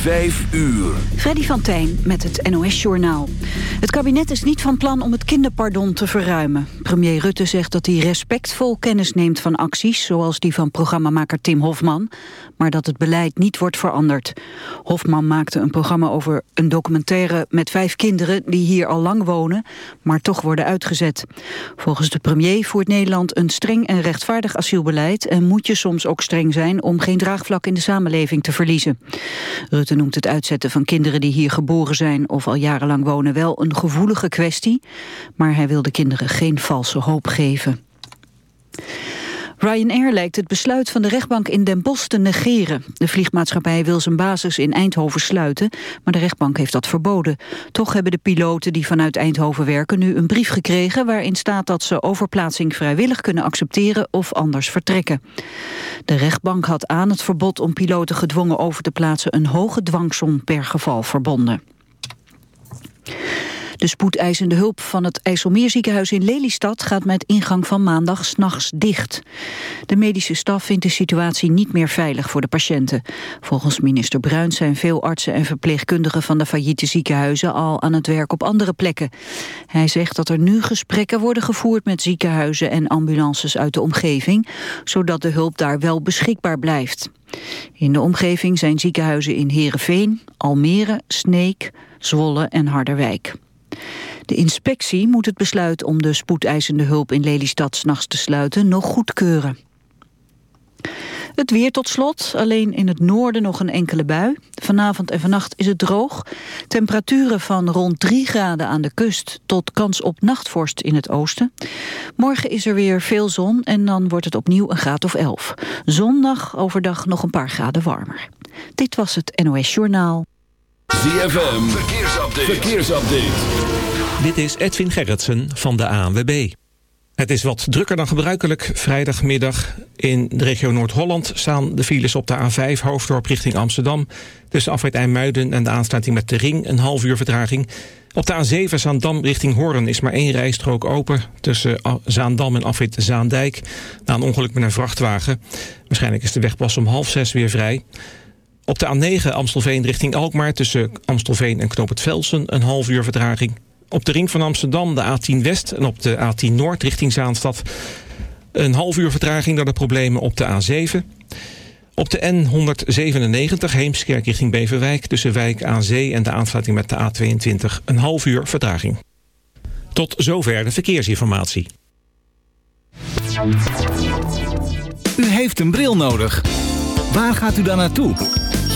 Vijf uur. Freddy van Tijn met het NOS-journaal. Het kabinet is niet van plan om het kinderpardon te verruimen. Premier Rutte zegt dat hij respectvol kennis neemt van acties... zoals die van programmamaker Tim Hofman... maar dat het beleid niet wordt veranderd. Hofman maakte een programma over een documentaire met vijf kinderen... die hier al lang wonen, maar toch worden uitgezet. Volgens de premier voert Nederland een streng en rechtvaardig asielbeleid... en moet je soms ook streng zijn om geen draagvlak in de samenleving te verliezen. Rutte noemt het uitzetten van kinderen die hier geboren zijn of al jarenlang wonen wel een gevoelige kwestie, maar hij wil de kinderen geen valse hoop geven. Ryanair lijkt het besluit van de rechtbank in Den Bosch te negeren. De vliegmaatschappij wil zijn basis in Eindhoven sluiten, maar de rechtbank heeft dat verboden. Toch hebben de piloten die vanuit Eindhoven werken nu een brief gekregen waarin staat dat ze overplaatsing vrijwillig kunnen accepteren of anders vertrekken. De rechtbank had aan het verbod om piloten gedwongen over te plaatsen een hoge dwangsom per geval verbonden. De spoedeisende hulp van het IJsselmeerziekenhuis in Lelystad gaat met ingang van maandag s'nachts dicht. De medische staf vindt de situatie niet meer veilig voor de patiënten. Volgens minister Bruins zijn veel artsen en verpleegkundigen van de failliete ziekenhuizen al aan het werk op andere plekken. Hij zegt dat er nu gesprekken worden gevoerd met ziekenhuizen en ambulances uit de omgeving, zodat de hulp daar wel beschikbaar blijft. In de omgeving zijn ziekenhuizen in Heerenveen, Almere, Sneek, Zwolle en Harderwijk. De inspectie moet het besluit om de spoedeisende hulp in Lelystad s'nachts te sluiten nog goedkeuren. Het weer tot slot, alleen in het noorden nog een enkele bui. Vanavond en vannacht is het droog. Temperaturen van rond 3 graden aan de kust tot kans op nachtvorst in het oosten. Morgen is er weer veel zon en dan wordt het opnieuw een graad of 11. Zondag overdag nog een paar graden warmer. Dit was het NOS Journaal. ZFM, verkeersupdate. verkeersupdate. Dit is Edwin Gerritsen van de ANWB. Het is wat drukker dan gebruikelijk. Vrijdagmiddag in de regio Noord-Holland staan de files op de A5 Hoofddorp richting Amsterdam. Tussen afrit IJmuiden en de aansluiting met de Ring een half uur vertraging. Op de A7 Zaandam richting Hoorn is maar één rijstrook open... tussen Zaandam en afrit Zaandijk... na een ongeluk met een vrachtwagen. Waarschijnlijk is de weg pas om half zes weer vrij. Op de A9 Amstelveen richting Alkmaar tussen Amstelveen en Knoop het Velsen een half uur vertraging. Op de ring van Amsterdam de A10 West en op de A10 Noord richting Zaanstad een half uur vertraging door de problemen op de A7. Op de N197 Heemskerk richting Beverwijk tussen Wijk aan Zee en de aansluiting met de A22 een half uur vertraging. Tot zover de verkeersinformatie. U heeft een bril nodig. Waar gaat u dan naartoe?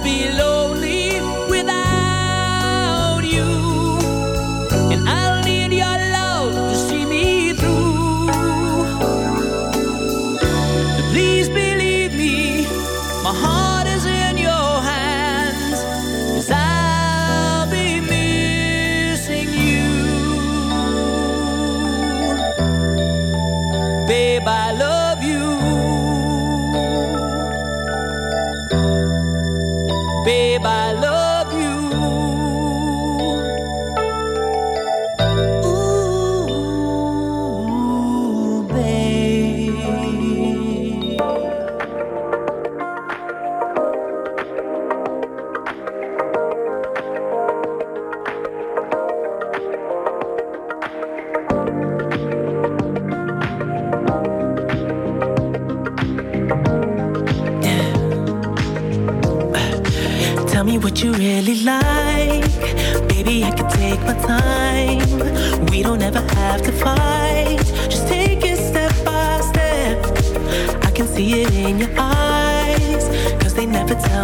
below.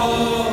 all.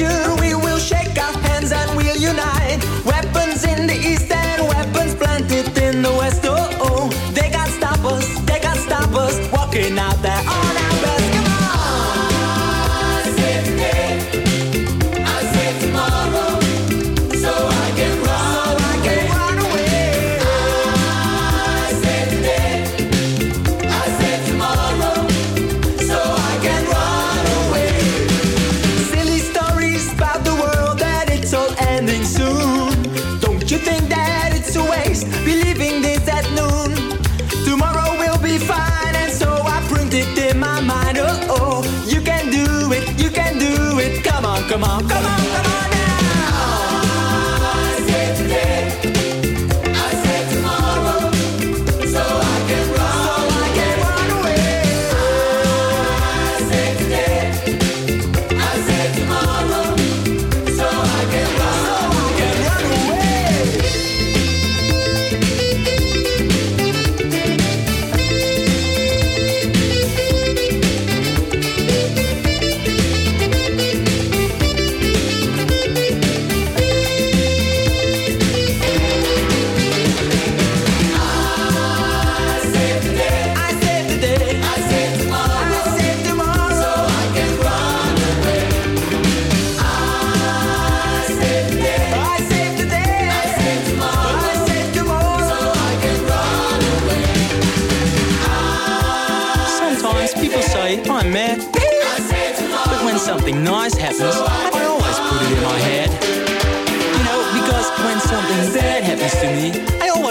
you.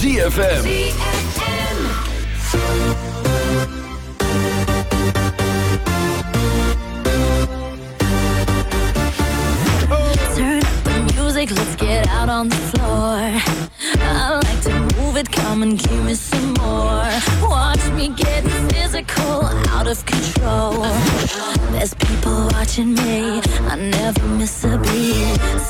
ZFM. Turn up the music, let's get out on the floor. I like to move it, come and give me some more. Watch me get physical, out of control. There's people watching me, I never miss a beat